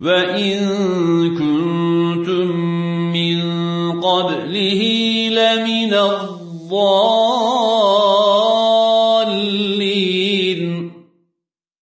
وَإِن كُنتُم مِّن قَبْلِهِ لَمِنَ الضَّالِّينَ